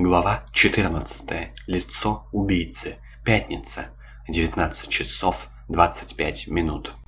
Глава 14. Лицо убийцы. Пятница. 19 часов 25 минут.